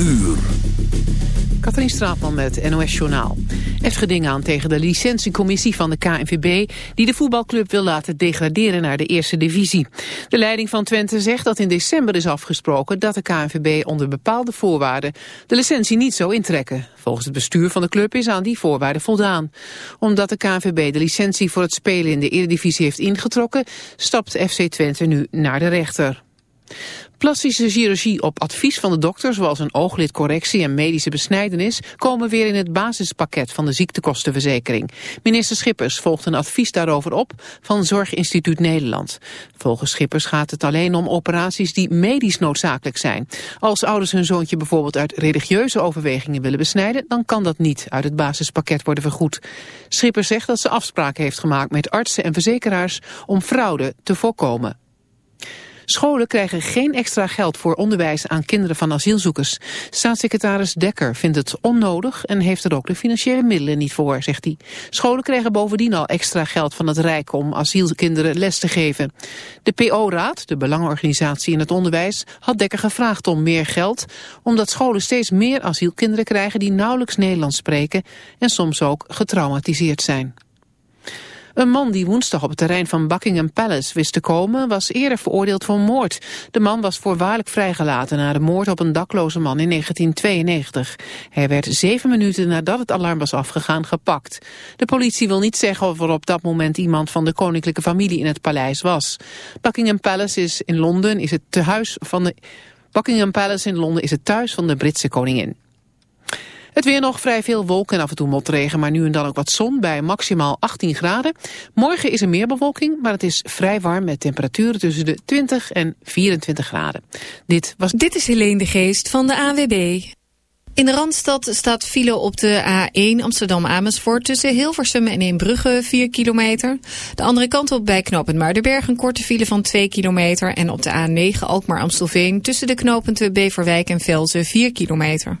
uur. Katrien Straatman met NOS Journaal. Heftige dingen aan tegen de licentiecommissie van de KNVB... die de voetbalclub wil laten degraderen naar de eerste divisie. De leiding van Twente zegt dat in december is afgesproken... dat de KNVB onder bepaalde voorwaarden de licentie niet zou intrekken. Volgens het bestuur van de club is aan die voorwaarden voldaan. Omdat de KNVB de licentie voor het spelen in de eredivisie heeft ingetrokken... stapt FC Twente nu naar de rechter. Plastische chirurgie op advies van de dokter, zoals een ooglidcorrectie en medische besnijdenis, komen weer in het basispakket van de ziektekostenverzekering. Minister Schippers volgt een advies daarover op van Zorginstituut Nederland. Volgens Schippers gaat het alleen om operaties die medisch noodzakelijk zijn. Als ouders hun zoontje bijvoorbeeld uit religieuze overwegingen willen besnijden, dan kan dat niet uit het basispakket worden vergoed. Schippers zegt dat ze afspraken heeft gemaakt met artsen en verzekeraars om fraude te voorkomen. Scholen krijgen geen extra geld voor onderwijs aan kinderen van asielzoekers. Staatssecretaris Dekker vindt het onnodig en heeft er ook de financiële middelen niet voor, zegt hij. Scholen krijgen bovendien al extra geld van het Rijk om asielkinderen les te geven. De PO-raad, de belangenorganisatie in het onderwijs, had Dekker gevraagd om meer geld, omdat scholen steeds meer asielkinderen krijgen die nauwelijks Nederlands spreken en soms ook getraumatiseerd zijn. Een man die woensdag op het terrein van Buckingham Palace wist te komen... was eerder veroordeeld voor moord. De man was voorwaardelijk vrijgelaten na de moord op een dakloze man in 1992. Hij werd zeven minuten nadat het alarm was afgegaan gepakt. De politie wil niet zeggen of er op dat moment iemand van de koninklijke familie in het paleis was. Buckingham Palace is in Londen is het tehuis van de... Buckingham Palace in Londen is het thuis van de Britse koningin. Het weer nog vrij veel wolken en af en toe motregen, maar nu en dan ook wat zon bij maximaal 18 graden. Morgen is er meer bewolking, maar het is vrij warm met temperaturen tussen de 20 en 24 graden. Dit, was... Dit is Helene de Geest van de AWB. In de Randstad staat file op de A1 Amsterdam-Amersfoort tussen Hilversum en Eembrugge 4 kilometer. De andere kant op bij knooppunt Muidenberg een korte file van 2 kilometer. En op de A9 Alkmaar-Amstelveen tussen de knooppunten Beverwijk en Velzen 4 kilometer.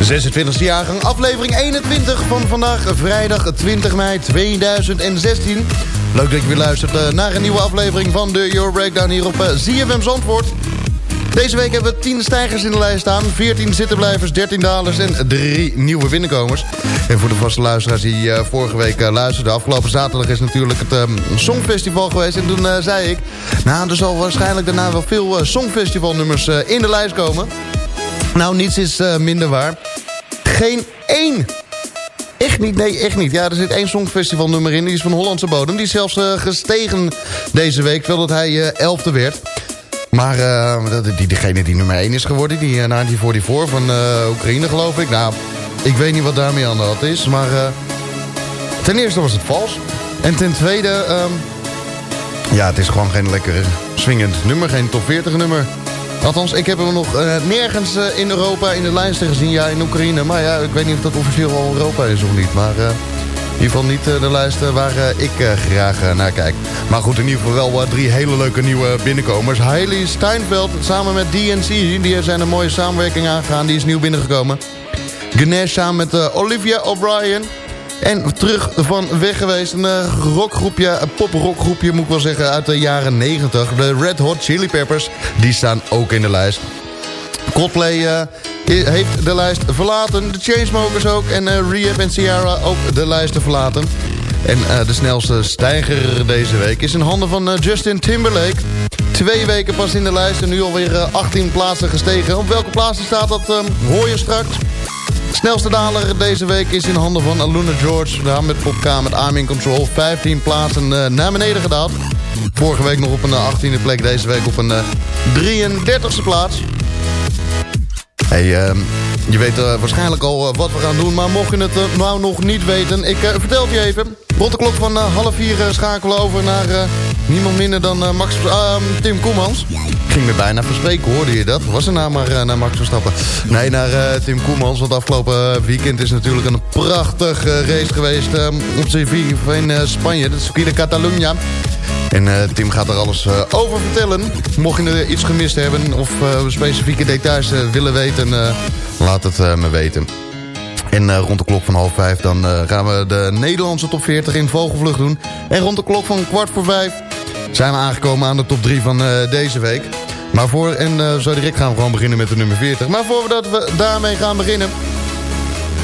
26e jaargang, aflevering 21 van vandaag, vrijdag 20 mei 2016. Leuk dat je weer luistert eh, naar een nieuwe aflevering van de Euro Breakdown hier op eh, ZFM Zandvoort. Deze week hebben we 10 stijgers in de lijst staan, 14 zittenblijvers, 13 dalers en 3 nieuwe binnenkomers. En voor de vaste luisteraars die uh, vorige week luisterden, afgelopen zaterdag is natuurlijk het um, Songfestival geweest. En toen zei ik, nou er zal waarschijnlijk daarna wel veel Songfestivalnummers in de lijst komen. Nou, niets is minder waar. Geen één Echt niet, nee, echt niet. Ja, er zit één songfestivalnummer in, die is van Hollandse bodem. Die is zelfs uh, gestegen deze week, terwijl dat hij uh, elfde werd. Maar uh, die, degene die nummer 1 is geworden, die uh, 1944 van Oekraïne geloof ik. Nou, ik weet niet wat daarmee aan de hand is, maar ten eerste was het vals. En ten tweede, um, ja, het is gewoon geen lekker swingend nummer, geen top 40 nummer. Althans, ik heb hem nog uh, nergens uh, in Europa in de lijsten gezien. Ja, in Oekraïne. Maar ja, ik weet niet of dat officieel al Europa is of niet. Maar uh, in ieder geval niet de lijsten waar ik graag naar kijk. Maar goed, in ieder geval wel drie hele leuke nieuwe binnenkomers. Hailey Steinfeld samen met DNC. Die zijn een mooie samenwerking aangegaan. Die is nieuw binnengekomen. Ganesh samen met Olivia O'Brien. En terug van weg geweest. Een uh, rockgroepje, een poprockgroepje moet ik wel zeggen, uit de jaren 90. De Red Hot Chili Peppers, die staan ook in de lijst. Coldplay uh, heeft de lijst verlaten. De Chainsmokers ook. En uh, en Ciara ook de lijst te verlaten. En de snelste stijger deze week is in handen van Justin Timberlake. Twee weken pas in de lijst en nu alweer 18 plaatsen gestegen. Op welke plaatsen staat dat um, hoor je straks. Snelste daler deze week is in handen van Aluna George. Daar met Pop met Armin Control. 15 plaatsen uh, naar beneden gedaald. Vorige week nog op een 18e plek. Deze week op een uh, 33e plaats. Hey, uh, je weet waarschijnlijk al wat we gaan doen. Maar mocht je het nou nog niet weten. Ik vertel het je even. Rond de klok van half vier schakelen over naar niemand minder dan Max, Tim Koemans. Ging me bijna verspreken, hoorde je dat? Was er nou maar naar Max Verstappen? Nee, naar Tim Koemans. Want afgelopen weekend is natuurlijk een prachtig race geweest op CV in Spanje. De circuit de Catalunya. En Tim gaat er alles over vertellen. Mocht je er iets gemist hebben of specifieke details willen weten, laat het me weten. En rond de klok van half vijf dan gaan we de Nederlandse top 40 in vogelvlucht doen. En rond de klok van kwart voor vijf zijn we aangekomen aan de top 3 van deze week. Maar voor, en zo direct gaan we gewoon beginnen met de nummer 40. Maar voordat we daarmee gaan beginnen...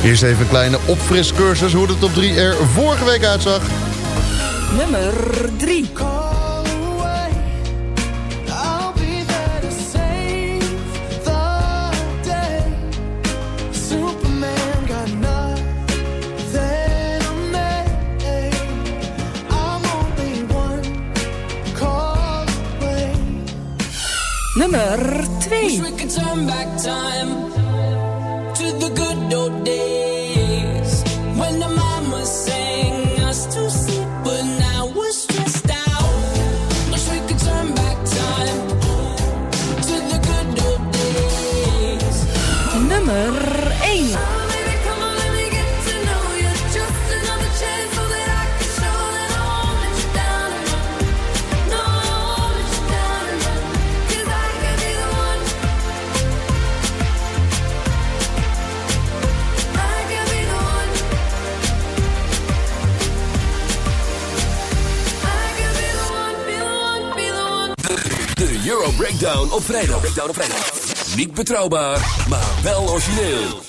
Eerst even een kleine opfriscursus hoe de top 3 er vorige week uitzag nummer 3. Nummer 2. Breakdown op vrijdag. Breakdown op vrijdag. Niet betrouwbaar, maar wel origineel.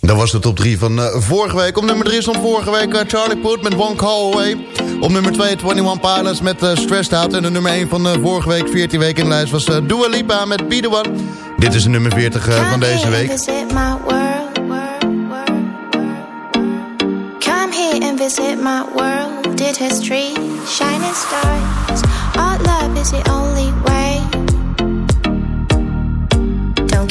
Dat was de top 3 van uh, vorige week. Op nummer 3 stond vorige week eh, Charlie Puth met One Call Away. Op nummer 2 21 Pilots met uh, Stressed Out. En de nummer 1 van vorige week, 14 weken in de lijst, was Dua Lipa met Be One. Dit is de nummer 40 van deze week. Come here and visit my world, did history, shining stars. Our love is the only one.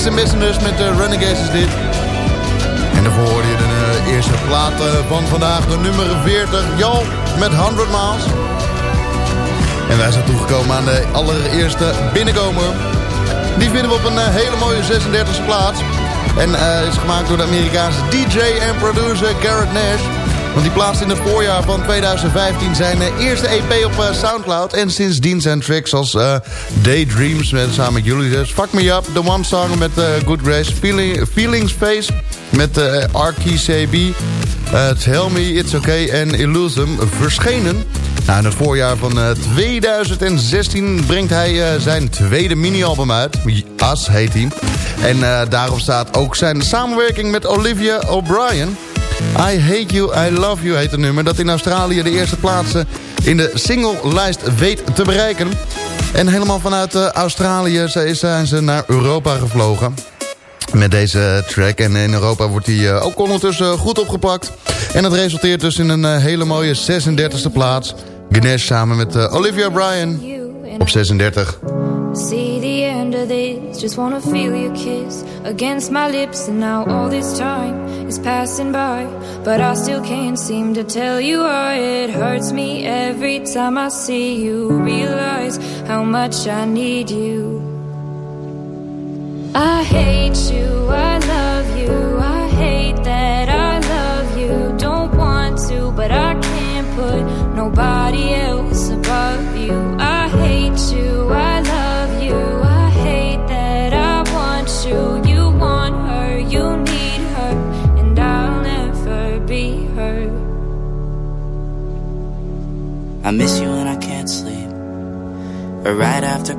De X Ambassadors met de Renegades is dit. En daarvoor hoorde je de eerste plaat van vandaag, de nummer 40. Jal met 100 Miles. En wij zijn toegekomen aan de allereerste binnenkomer. Die vinden we op een hele mooie 36e plaats. En is gemaakt door de Amerikaanse DJ en producer Garrett Nash. Want die plaatst in het voorjaar van 2015 zijn eerste EP op Soundcloud. En sindsdien zijn tracks als uh, Daydreams met, samen met jullie dus. Fuck Me Up, The One Song met uh, Good Grace. Feeling, Face met uh, RKCB. Tell Me It's Okay en Illusium verschenen. Nou, in het voorjaar van 2016 brengt hij zijn tweede mini-album uit. As heet hij. En daarop staat ook zijn samenwerking met Olivia O'Brien... I Hate You, I Love You heet het nummer... dat in Australië de eerste plaatsen in de singlelijst weet te bereiken. En helemaal vanuit uh, Australië zijn ze naar Europa gevlogen met deze track. En in Europa wordt hij uh, ook ondertussen goed opgepakt. En dat resulteert dus in een uh, hele mooie 36e plaats. Ganesh samen met Olivia Bryan op 36. See the end of this, just wanna feel your kiss against my lips, and now all this time is passing by. But I still can't seem to tell you why it hurts me every time I see you. Realize how much I need you. I hate you, I love you,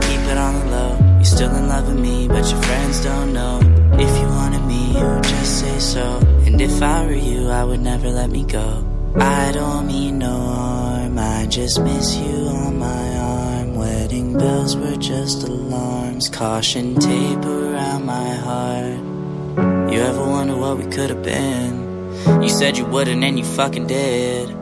keep it on the low. You're still in love with me, but your friends don't know. If you wanted me, you would just say so. And if I were you, I would never let me go. I don't mean no harm, I just miss you on my arm. Wedding bells were just alarms, caution tape around my heart. You ever wonder what we could have been? You said you wouldn't, and you fucking did.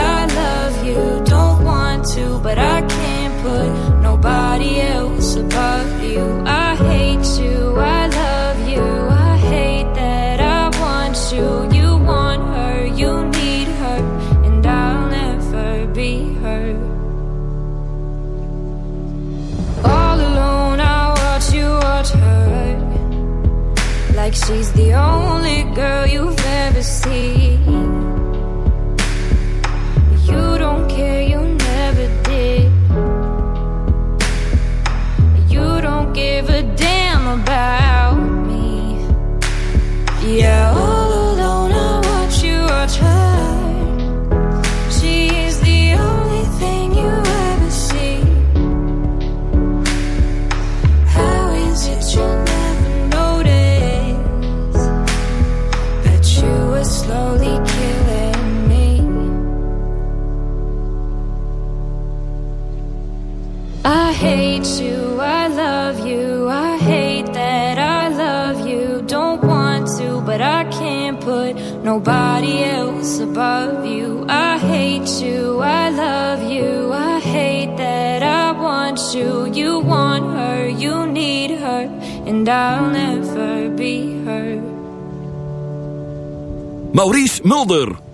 to, but I can't put nobody else Maurice Mulder.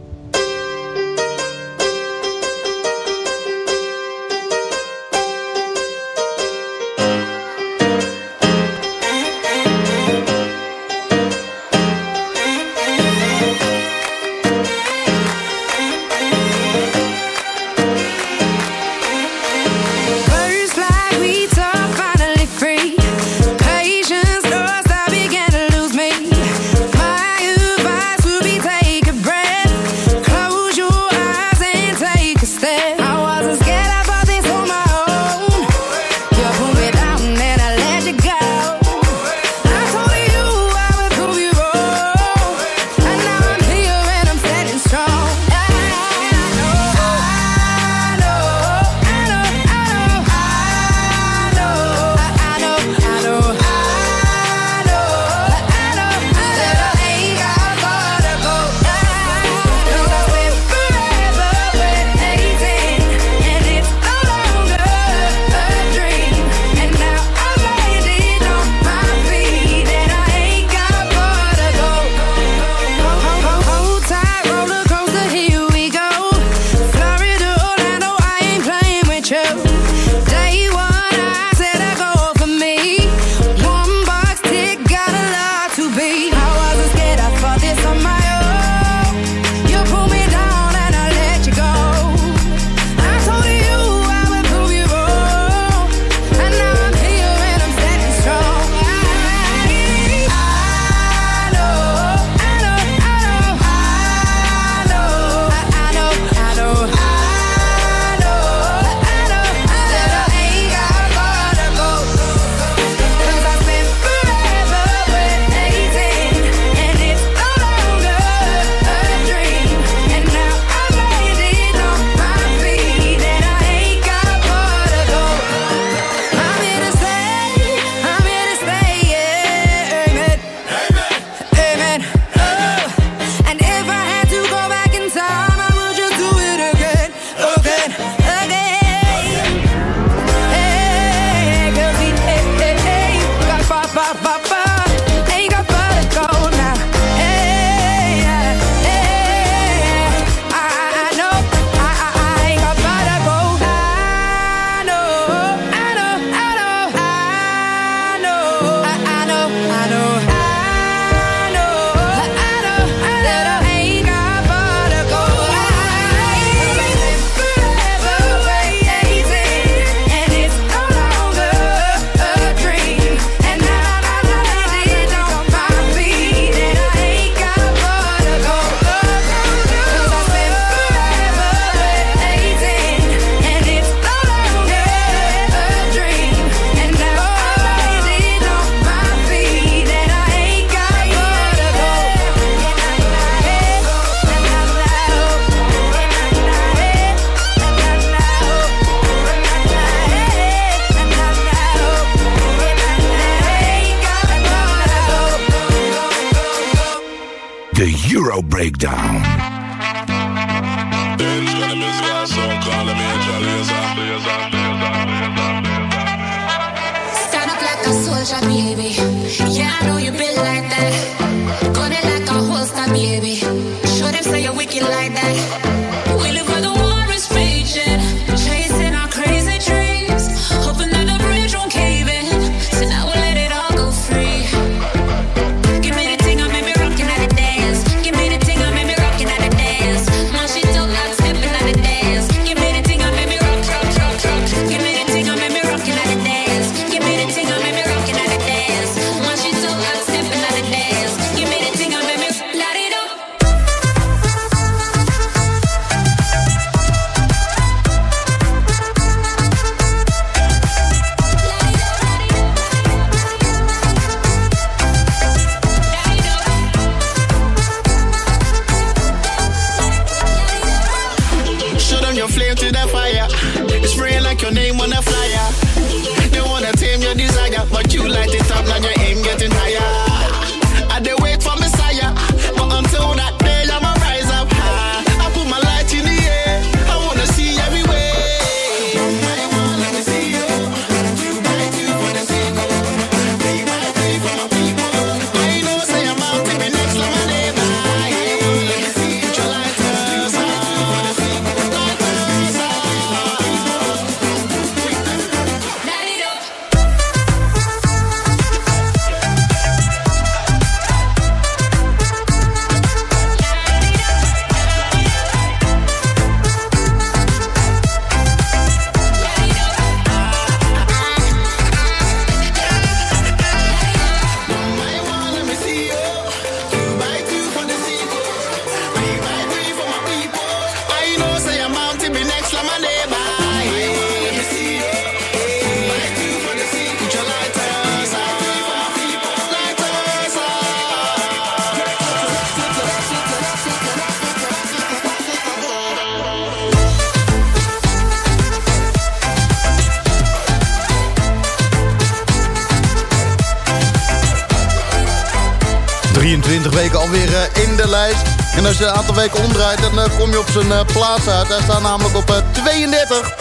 als je een aantal weken omdraait, dan eh, kom je op zijn eh, plaats uit. Hij staat namelijk op 32.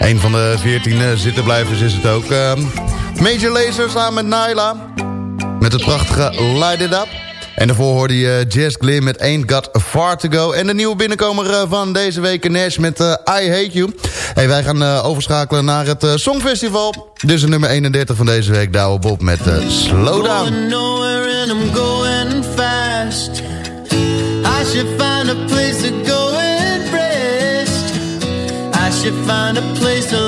Een van de 14 zittenblijvers is het ook. Ehm, Major Lazer samen met Nyla. Met het prachtige Light It Up. En daarvoor hoorde je Jazz Glim met Ain't Got Far To Go. En de nieuwe binnenkomer van deze week, Nash, met I Hate You. Hey, wij gaan overschakelen naar het Songfestival. Dus de nummer 31 van deze week, Douwe Bob met Slow Down. I'm going fast. you find a place to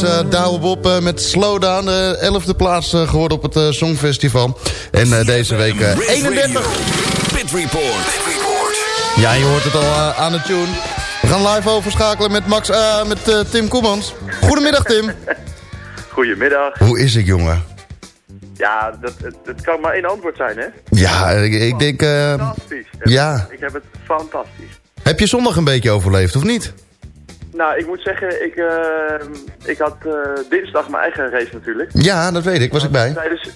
was uh, Douwe Bob uh, met Slowdown. De elfde plaats geworden op het uh, Songfestival. En deze week 31. Pit Report. Ja, je hoort het al aan de tune. We gaan live overschakelen met, Max, met Tim Koemans. Goedemiddag Tim. Goedemiddag. Hoe is het jongen? Ja, dat, het, het, kan maar één antwoord zijn, hè? Ja, ik, ik denk... fantastisch. Ja. Ik heb het fantastisch. Heb je zondag een beetje overleefd, of niet? Nou, ik moet zeggen, ik, uh, ik had uh, dinsdag mijn eigen race natuurlijk. Ja, dat weet ik. Was ik bij. Tijdens,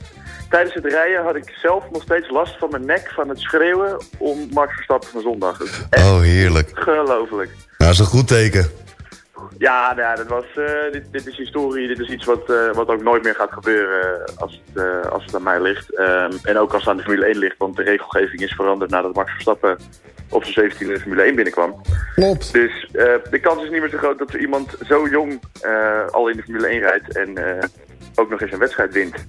tijdens het rijden had ik zelf nog steeds last van mijn nek van het schreeuwen om Max Verstappen van zondag. Oh, heerlijk. Gelooflijk. Nou, dat is een goed teken. Ja, nou ja dat was, uh, dit, dit, is historie. Dit is iets wat, uh, wat ook nooit meer gaat gebeuren als het, uh, als het aan mij ligt. Um, en ook als het aan de Formule 1 ligt, want de regelgeving is veranderd nadat Max Verstappen op zijn 17 in de Formule 1 binnenkwam. Klopt. Dus de kans is niet meer zo groot dat er iemand zo jong al in de Formule 1 rijdt en ook nog eens een wedstrijd wint.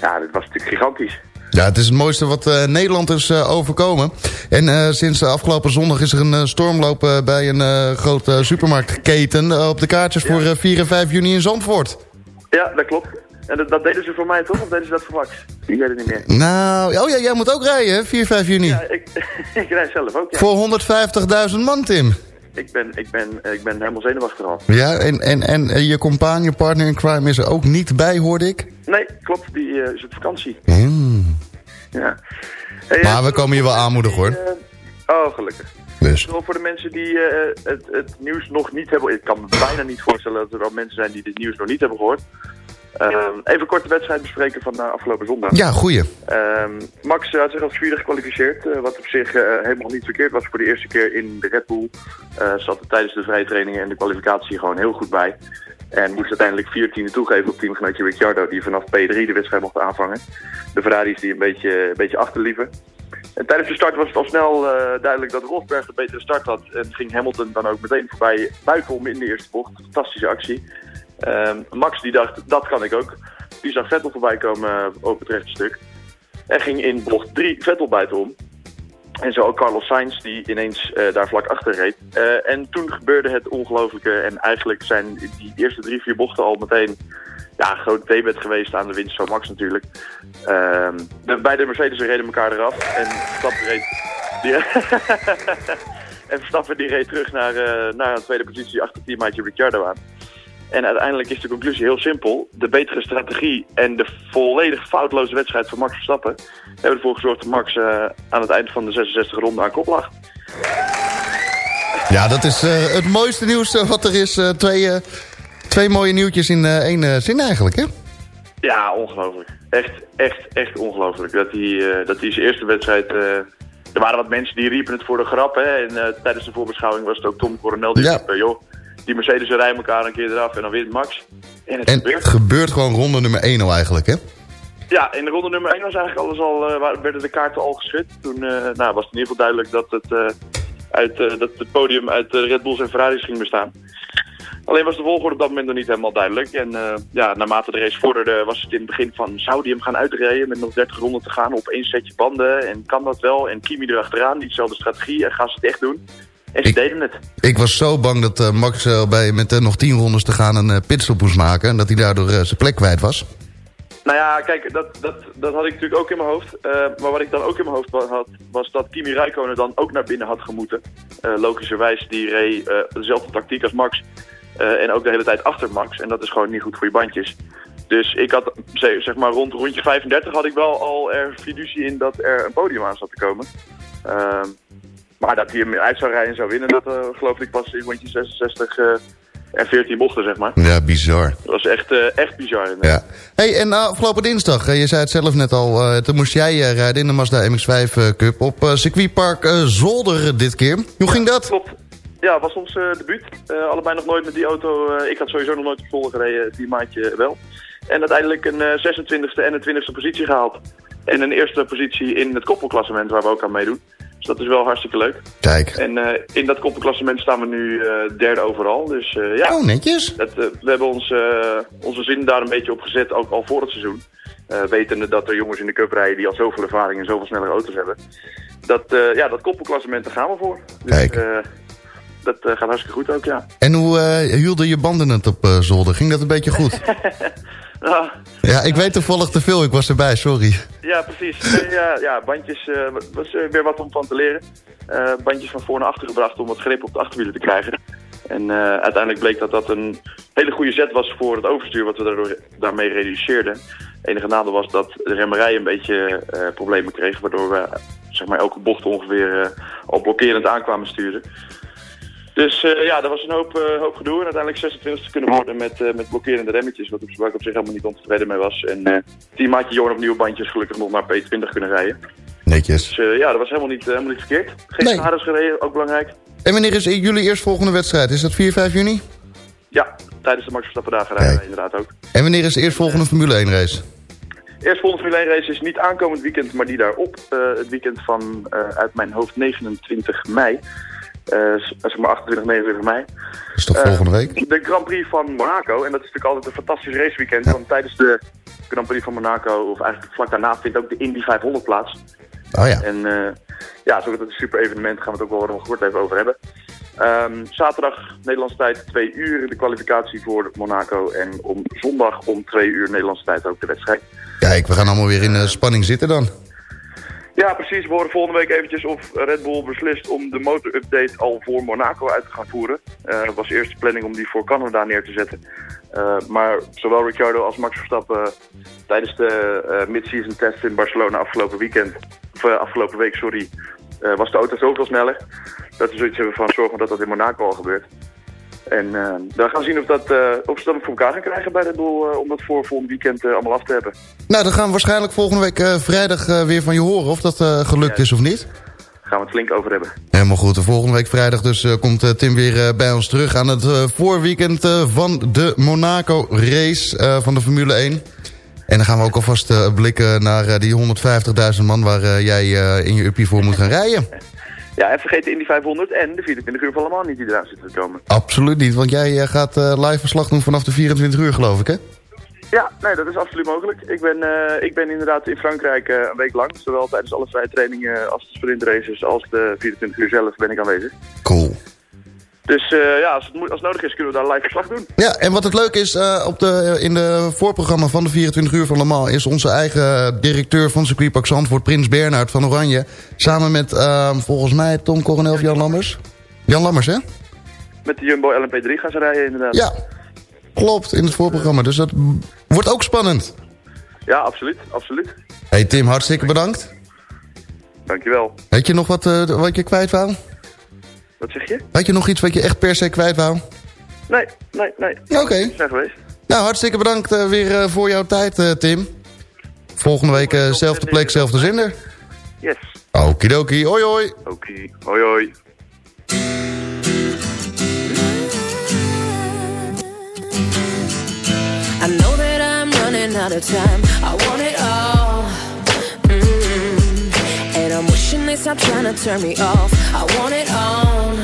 Ja, dat was natuurlijk gigantisch. Ja, het is het mooiste wat uh, Nederland is uh, overkomen. En uh, sinds afgelopen zondag is er een stormloop bij een grote supermarktketen... op de kaartjes voor 4 en 5 juni in Zandvoort. Ja, dat klopt. En dat, dat, deden ze voor mij toch? Of deden ze dat voor Max? Ik weet het niet meer. Nou, oh ja, jij moet ook rijden, hè? 4, 5 juni. Ja, ik, ik rijd zelf ook, ja. Voor 150.000 man, Tim. Ik ben, ik ben, ik ben helemaal zenuwachtig al. Ja, en, en, en je compaan, je partner in crime is er ook niet bij, hoorde ik? Nee, klopt. Die uh, is op vakantie. Mm. Ja. Hey, maar we komen je wel aanmoedigen, hoor. Uh, oh, gelukkig. Dus. Voor de mensen die uh, het, het, nieuws nog niet hebben... Ik kan me bijna niet voorstellen dat er al mensen zijn die dit nieuws nog niet hebben gehoord. Um, even kort de wedstrijd bespreken van uh, afgelopen zondag. Ja, goeie. Um, Max had zich als vierde gekwalificeerd. Wat op zich helemaal niet verkeerd was voor de eerste keer in de Red Bull. zat er tijdens de vrije trainingen en de kwalificatie gewoon heel goed bij. En moest uiteindelijk vier tienden toegeven op teamgenootje Ricciardo... die vanaf P3 de wedstrijd mocht aanvangen. De Ferraris die een beetje, een beetje achterlieven. En tijdens de start was het al snel duidelijk dat Rosberg de betere start had. En ging Hamilton dan ook meteen voorbij buitenom in de eerste bocht. Fantastische actie. Um, Max die dacht, dat kan ik ook. Die zag Vettel voorbij komen uh, op het rechte stuk. En ging in bocht 3 Vettel buitenom. En zo ook Carlos Sainz die ineens uh, daar vlak achter reed. Uh, en toen gebeurde het ongelofelijke. En eigenlijk zijn die eerste drie, vier bochten al meteen ja, groot debet geweest aan de winst van Max natuurlijk. Um, de, beide Mercedes reden elkaar eraf. En Verstappen reed... Die, en Verstappen die reed terug naar, uh, naar een tweede positie achter teammaatje Ricciardo aan. En uiteindelijk is de conclusie heel simpel. De betere strategie en de volledig foutloze wedstrijd van Max Verstappen... hebben ervoor gezorgd dat Max uh, aan het eind van de 66 ronde aan kop lag. Ja, dat is uh, het mooiste nieuws uh, wat er is. twee, twee mooie nieuwtjes in één zin eigenlijk, hè? Ja, ongelooflijk. Echt, echt, echt ongelooflijk. Dat hij, dat hij zijn eerste wedstrijd... er waren wat mensen die riepen het voor de grap, hè. En tijdens de voorbeschouwing was het ook Tom Coronel die ja. riep... joh, die Mercedes rijden elkaar een keer eraf en dan wint Max. En het en gebeurt. het gebeurt gewoon ronde nummer 1 al eigenlijk, hè? Ja, in de ronde nummer 1 was eigenlijk alles al, uh, werden de kaarten al geschud. Toen uh, nou, was het in ieder geval duidelijk dat het, uh, uit, dat het podium uit Red Bulls en Ferraris ging bestaan. Alleen was de volgorde op dat moment nog niet helemaal duidelijk. En ja, naarmate de race vorderde was het in het begin van... zou die hem gaan uitrijden met nog 30 ronden te gaan op één setje banden? En kan dat wel? En Kimi erachteraan, diezelfde strategie. En gaan ze het echt doen? En ze ik, deden het. Ik was zo bang dat uh, Max uh, bij, met uh, nog tien rondes te gaan een pitstop moest maken. En dat hij daardoor zijn plek kwijt was. Nou ja, kijk, dat, dat, dat had ik natuurlijk ook in mijn hoofd. maar wat ik dan ook in mijn hoofd had, was dat Kimi Räikkönen dan ook naar binnen had gemoeten. logischerwijs, die reed dezelfde tactiek als Max. en ook de hele tijd achter Max. En dat is gewoon niet goed voor je bandjes. Dus ik had, zeg maar, rond rondje 35 had ik wel al er fiducie in dat er een podium aan zat te komen. Ehm, maar dat hij hem uit zou rijden en zou winnen, dat uh, geloof ik pas in rondje 66 uh, en 14 bochten, zeg maar. Ja, bizar. Dat was echt, uh, echt bizar. Ja. hey, en afgelopen dinsdag, je zei het zelf net al, toen moest jij rijden in de Mazda MX-5 Cup op circuitpark Zolder dit keer. Hoe ging dat? Klopt. Ja, het was ons debuut. allebei nog nooit met die auto. ik had sowieso nog nooit op Zolder gereden, die maatje wel. En uiteindelijk een 26e en een 20e positie gehaald. En een eerste positie in het koppelklassement waar we ook aan meedoen. Dus dat is wel hartstikke leuk. Kijk. En uh, in dat koppelklassement staan we nu uh, derde overal. Dus uh, ja. Oh, netjes. We hebben ons, onze zin daar een beetje op gezet, ook al voor het seizoen. wetende dat er jongens in de cup rijden die al zoveel ervaring en zoveel snelle auto's hebben. Dat, ja, dat koppelklassement, daar gaan we voor. Dus, Kijk. dat eh, gaat hartstikke goed ook, ja. En hoe eh, hielden je banden het op eh, zolder? Ging dat een beetje goed? Ja, ik weet toevallig te veel. Ik was erbij, sorry. ja, precies. Ja, ja, bandjes, eh, was eh, weer wat om van te leren. Eh, bandjes van voor naar achter gebracht om wat grip op de achterwielen te krijgen. En uiteindelijk bleek dat dat een hele goede zet was voor het overstuur, wat we daardoor, daarmee reduceerden. Het enige nadeel was dat de remmerij een beetje problemen kreeg, waardoor we zeg maar, elke bocht ongeveer al blokkerend aankwamen sturen. Dus eh, ja, dat was een hoop, eh, hoop gedoe. En uiteindelijk 26 kunnen worden met, eh, met blokkerende remmetjes, wat op, waar ik op zich helemaal niet ontevreden mee was. En eh teammaatje Jorn op nieuwe bandjes gelukkig nog naar P20 kunnen rijden. Netjes. Dus ja, dat was helemaal niet, helemaal niet verkeerd. Geen Nee. schades gereden, ook belangrijk. En wanneer is jullie eerstvolgende wedstrijd? Is dat 4, 5 juni? Ja, tijdens de Max Verstappen dagen rijden inderdaad ook. En wanneer is de eerstvolgende Formule 1 race? Eerst volgende Formule 1 race is niet aankomend weekend, maar die daarop. het weekend van uit mijn hoofd 29 mei. Eh, s- zeg maar 28, 29 mei. Dat is toch Eh, volgende week? De Grand Prix van Monaco. En dat is natuurlijk altijd een fantastisch raceweekend. Want tijdens de Grand Prix van Monaco, of eigenlijk vlak daarna, vindt ook de Indy 500 plaats. Oh ja. En eh, ja, zo het een super evenement. Gaan we het ook wel nog kort even over hebben. Ehm, zaterdag Nederlandse tijd 2 uur de kwalificatie voor Monaco. En om zondag om 2 uur Nederlandse tijd ook de wedstrijd. Kijk, we gaan allemaal weer in eh, spanning zitten dan. Ja, precies. We horen volgende week eventjes of Red Bull beslist om de motorupdate al voor Monaco uit te gaan voeren. Eh, Het was eerst de planning om die voor Canada neer te zetten. Eh, maar zowel Ricciardo als Max Verstappen tijdens de eh, mid-season test in Barcelona afgelopen weekend, of eh, afgelopen week, sorry, eh, was de auto zoveel sneller. Dat we zoiets hebben van zorgen dat dat in Monaco al gebeurt. En eh we gaan zien of, dat, eh, of ze dat voor elkaar gaan krijgen bij Red Bull eh, om dat voor volgend weekend allemaal af te hebben. Nou, dan gaan we waarschijnlijk volgende week vrijdag weer van je horen of dat gelukt is of niet. Daar gaan we het flink over hebben. Helemaal goed. De volgende week vrijdag dus komt Tim weer bij ons terug aan het voorweekend van de Monaco race van de Formule 1. En dan gaan we ook alvast blikken naar die 150.000 man waar jij in je uppie voor moet gaan rijden. Ja, en vergeet de Indy 500 en de 24 uur van Le Mans niet die eraan zitten te komen. Absoluut niet, want jij eh, gaat eh, live verslag doen vanaf de 24 uur geloof ik hè? Ja, nee, dat is absoluut mogelijk. Ik ben, eh, ik ben inderdaad in Frankrijk een week lang, zowel tijdens alle vrije trainingen als de sprintraces als de 24 uur zelf ben ik aanwezig. Cool. Dus eh, ja, als het, moet- als het nodig is kunnen we daar live verslag doen. Ja, en wat het leuke is, eh, op de, in de voorprogramma van de 24 uur van Le Mans... is onze eigen directeur van circuitpark Zandvoort, Prins Bernhard van Oranje... samen met, eh, volgens mij, Tom Coronel of Jan Lammers. Jan Lammers, hè? Met de Jumbo LMP3 gaan ze rijden inderdaad. Ja, klopt, in het voorprogramma. Dus dat wordt ook spannend. Ja, absoluut, absoluut. Hey Tim, hartstikke bedankt. Dankjewel. Weet je nog wat, eh, wat je kwijt wou? Wat zeg je? Weet je nog iets wat je echt per se kwijt wou? Nee, nee, nee. Oké. Zijn geweest. Nou, hartstikke bedankt eh, weer eh, voor jouw tijd, eh, Tim. Volgende week eh, zelfde plek, zelfde zender. Yes. Okidoki, hoi hoi. Oké, hoi hoi. I know that I'm running out of time. I They stop trying to turn me off. I want it all.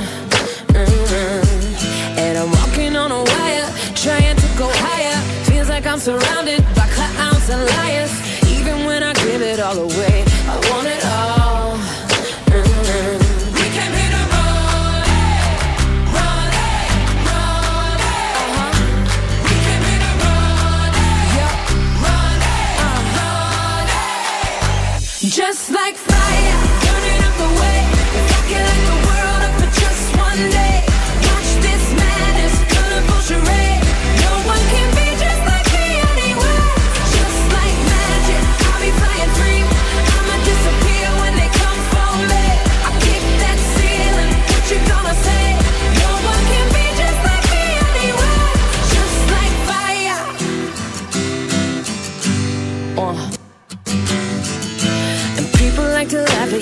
Mm. And I'm walking on a wire, trying to go higher. Feels like I'm surrounded by clowns and liars. Even when I give it all away,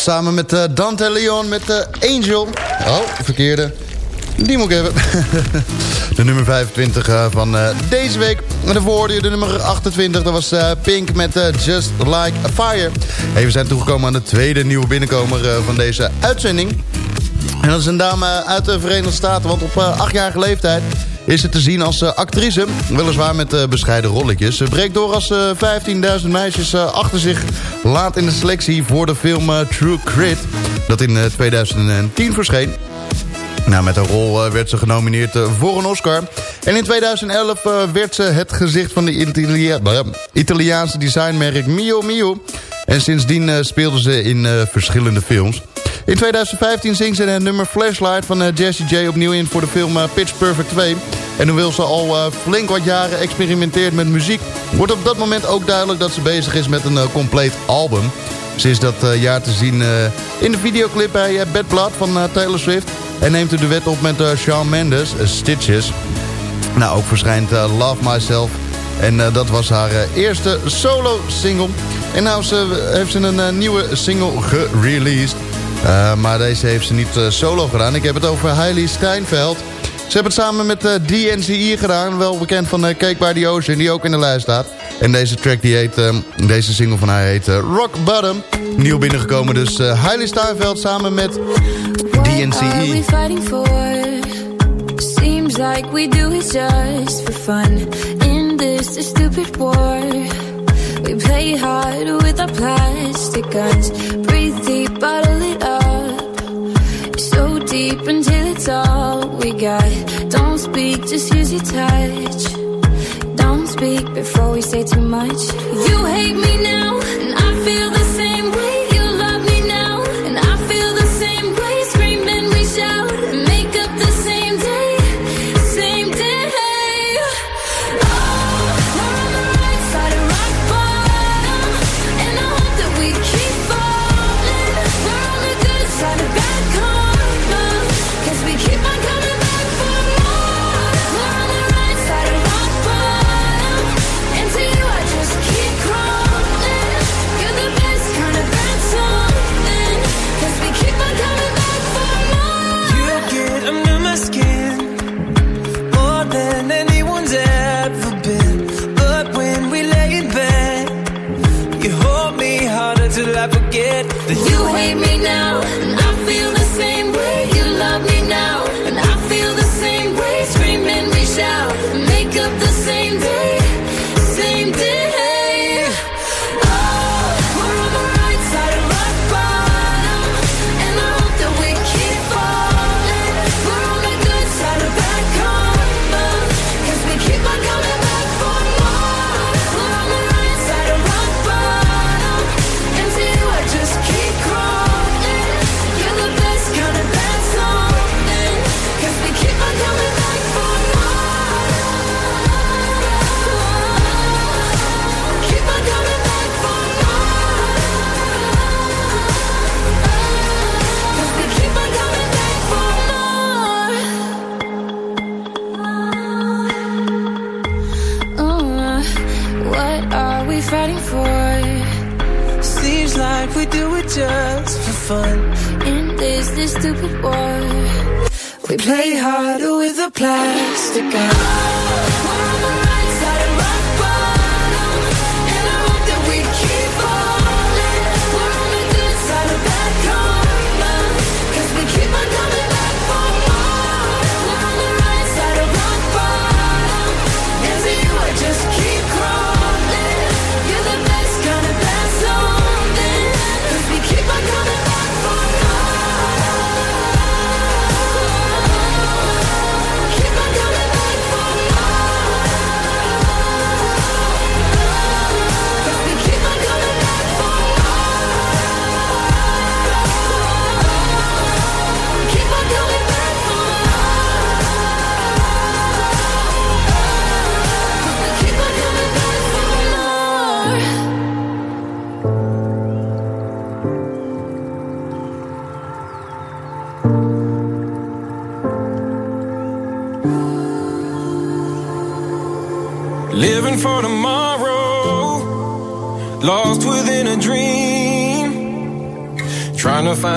Samen met eh, Dante Leon met eh, Angel. Oh, verkeerde. Die moet ik hebben. de nummer 25 uh, van deze week. En daarvoor hoorde je de nummer 28. Dat was Pink met Just Like a Fire. Hey, we zijn toegekomen aan de tweede nieuwe binnenkomer van deze uitzending. En dat is een dame uit de Verenigde Staten. Want op achtjarige leeftijd is ze te zien als actrice. Weliswaar met bescheiden rolletjes. Ze breekt door als 15.000 meisjes achter zich laat in de selectie voor de film True Crit. Dat in 2010 verscheen. Nou, met haar rol werd ze genomineerd voor een Oscar. En in 2011 uh, werd ze het gezicht van de Italia Italiaanse designmerk Mio Mio. En sindsdien speelde ze in verschillende films. In 2015 zingt ze het nummer Flashlight van Jessie J opnieuw in voor de film Pitch Perfect 2. En hoewel ze al flink wat jaren experimenteert met muziek... wordt op dat moment ook duidelijk dat ze bezig is met een compleet album. Ze is dat jaar te zien in de videoclip bij Bad Blood van Taylor Swift... En neemt de duet op met Shawn Mendes, Stitches. Nou, ook verschijnt Love Myself. En dat was haar eerste solo-single. En nou ze, heeft ze een nieuwe single gereleased. Maar deze heeft ze niet solo gedaan. Ik heb het over Hailey Steinfeld. Ze hebben het samen met uh, DNCE gedaan. Wel bekend van Cake by the Ocean, die ook in de lijst staat. En deze track, die heet, uh, deze single van haar heet Rock Bottom. Nieuw binnengekomen, dus Hailey Steinfeld samen met DNCE. Seems like we do it just for fun. In this stupid war. We play hard with our plastic guns. Breathe deep, bottle it up. So deep until it's all we got. Don't speak, just use your touch. Don't speak before we say too much. You hate me now, and I feel the same way. war. We play harder with a plastic gun.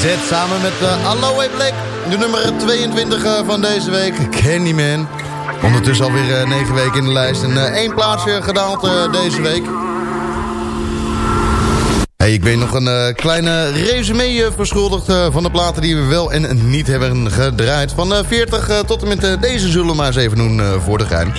Zet samen met uh, Aloe Black. De nummer 22 eh, van deze week. Candyman. Ondertussen alweer uh, 9 weken in de lijst. En één plaatsje gedaald deze week. Hey, ik ben nog een kleine resume verschuldigd van de platen die we wel en niet hebben gedraaid. Van 40 tot en met deze zullen we maar eens even doen voor de gein.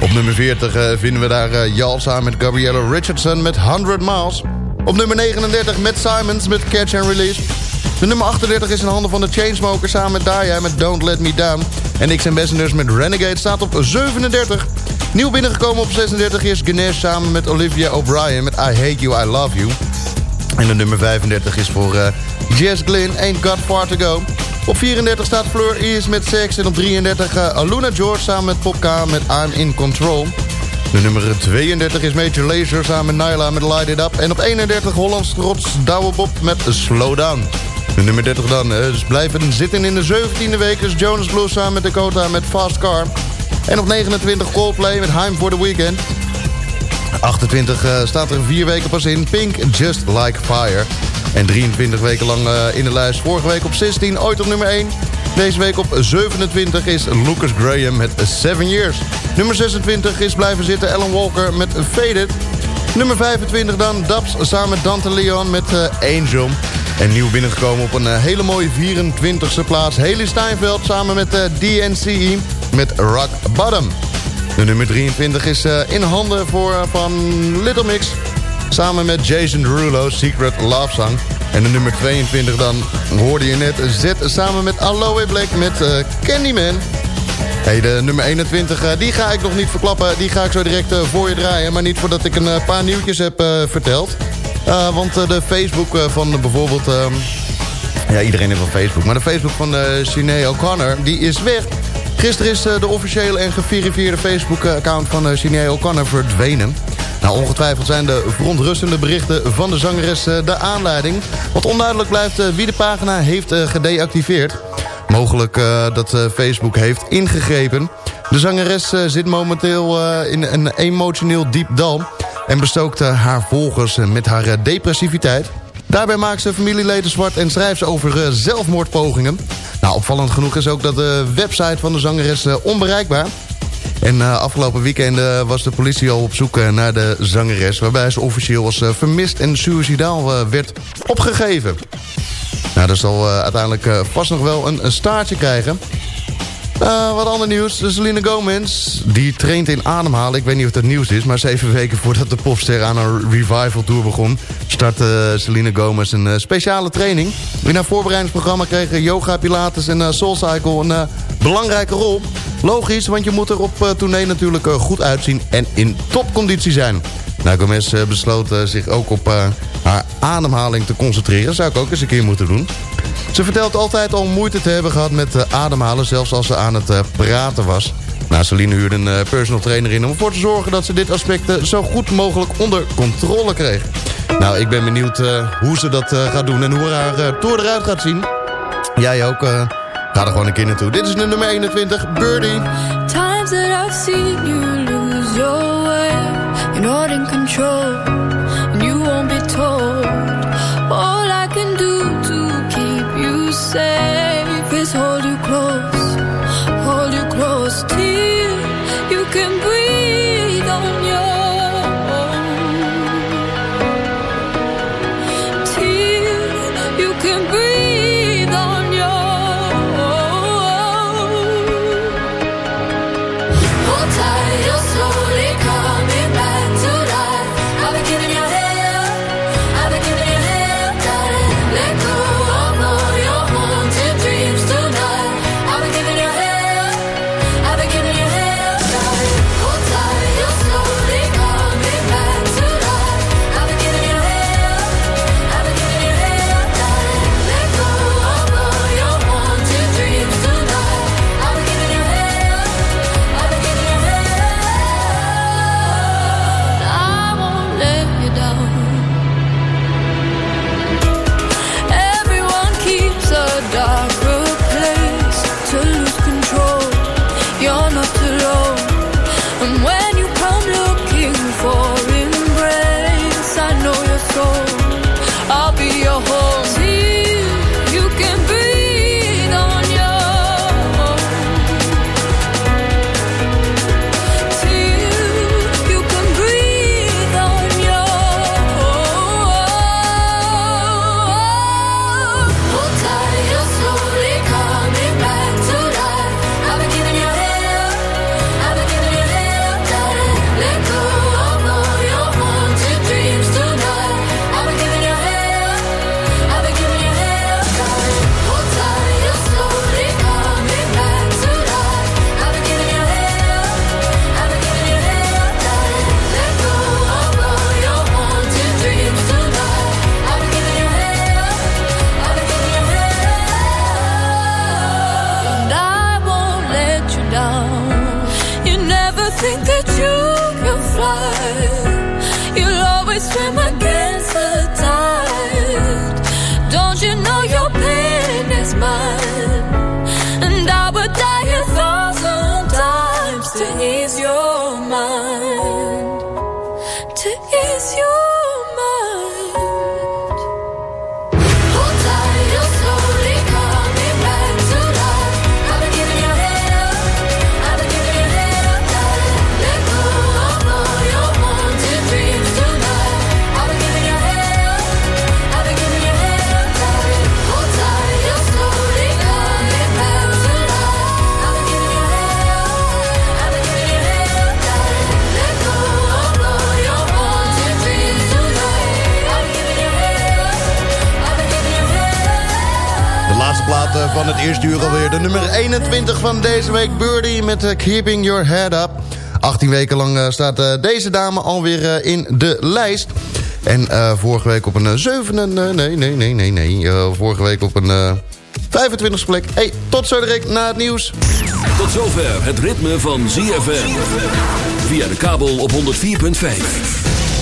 Op nummer 40 vinden we daar Jal samen met Gabriella Richardson met 100 Miles. Op nummer 39 met Simons met Catch and Release. De nummer 38 is in handen van de Chainsmokers samen met Daya met Don't Let Me Down. En X Ambassadors met Renegade staat op 37. Nieuw binnengekomen op 36 is Ganesh samen met Olivia O'Brien met I Hate You, I Love You. En de nummer 35 is voor uh, Jess Glynn, Ain't Got Far To Go. Op 34 staat Fleur Ears met Sex. En op 33 uh, Aluna George samen met Popka met I'm In Control. De nummer 32 is Major Lazer samen met Nyla met Light It Up. En op 31 Hollands trots Douwe Bob met Slow Down. Nummer 30 dan, dus blijven zitten in de 17e week... is Jonas Blue samen met Dakota met Fast Car. En op 29 Coldplay met Heim for the Weekend. 28 uh, staat er vier weken pas in. Pink, Just Like Fire. En 23 weken lang uh, in de lijst. Vorige week op 16, ooit op nummer 1. Deze week op 27 is Lucas Graham met 7 Years. Nummer 26 is blijven zitten Alan Walker met Faded. Nummer 25 dan Dubs samen met Dante Leon met uh, Angel. En nieuw binnengekomen op een uh, hele mooie 24e plaats. Haley Steinfeld samen met uh, DNCE met Rock Bottom. De nummer 23 is uh, in handen voor, van Little Mix. Samen met Jason Derulo, Secret Love Song. En de nummer 22 dan hoorde je net Z samen met Aloe Black met uh, Candyman. Hey, de nummer 21, die ga ik nog niet verklappen. Die ga ik zo direct voor je draaien. Maar niet voordat ik een paar nieuwtjes heb verteld. Want de Facebook van bijvoorbeeld... ehm, ja, iedereen heeft wel Facebook. Maar de Facebook van Sinead O'Connor, die is weg. Gisteren is de officiële en geverifieerde Facebook-account van Sinead O'Connor verdwenen. Nou, ongetwijfeld zijn de verontrustende berichten van de zangeres de aanleiding. Want onduidelijk blijft wie de pagina heeft gedeactiveerd. Mogelijk dat Facebook heeft ingegrepen. De zangeres zit momenteel in een emotioneel diep dal... en bestookt haar volgers met haar depressiviteit. Daarbij maakt ze familieleden zwart en schrijft ze over eh, zelfmoordpogingen. Nou, opvallend genoeg is ook dat de website van de zangeres uh, onbereikbaar. En afgelopen weekend was de politie al op zoek naar de zangeres... waarbij ze officieel als vermist en suicidaal werd opgegeven. Nou, dat zal uiteindelijk vast nog wel een staartje krijgen. Uh, wat ander nieuws. Selena Gomez, die traint in ademhalen. Ik weet niet of dat nieuws is, maar zeven weken voordat de popster aan een revival tour begon... startte Selena Gomez een uh, speciale training. In haar voorbereidingsprogramma kregen yoga, pilates en soulcycle een belangrijke rol. Logisch, want je moet er op tournee natuurlijk goed uitzien en in topconditie zijn. Nou, Gomez besloot zich ook op haar ademhaling te concentreren. Zou ik ook eens een keer moeten doen. Ze vertelt altijd al moeite te hebben gehad met uh, ademhalen, zelfs als ze aan het uh, praten was. Nou, Celine huurde een uh, personal trainer in om ervoor te zorgen dat ze dit aspect zo goed mogelijk onder controle kreeg. Nou, ik ben benieuwd hoe ze dat gaat doen en hoe haar tour eruit gaat zien. Jij ook. ga er gewoon een keer naartoe. Dit is nummer 21, Birdie. Times that I've seen you lose your way. Not in control. And you won't be told. All I can do to keep you safe is hold you close, hold you close till you can breathe De nummer 21 van deze week. Birdie met eh, Keeping Your Head Up. 18 weken lang eh, staat eh, deze dame alweer in de lijst. En vorige week op een eh, zevende... nee, nee, nee, nee, nee. vorige week op een eh 25e plek. Hey, tot zo direct na het nieuws. Tot zover het ritme van ZFM. Via de kabel op 104.5.